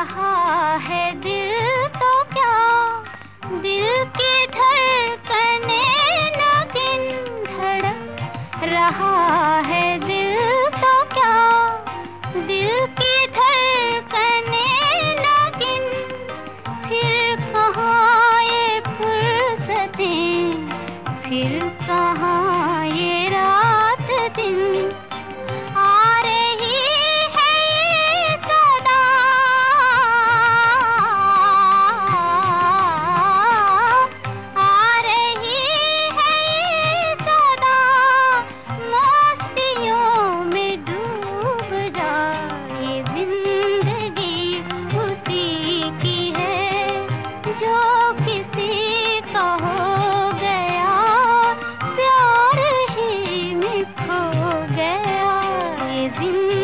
रहा है दिल तो क्या? दिल की धड़कने न गिन धड़क रहा है दिल तो क्या? दिल की धड़कने न गिन फिर कहाँ ये फुर्सतें? फिर कहाँ ये रात दिन? ज़िंदगी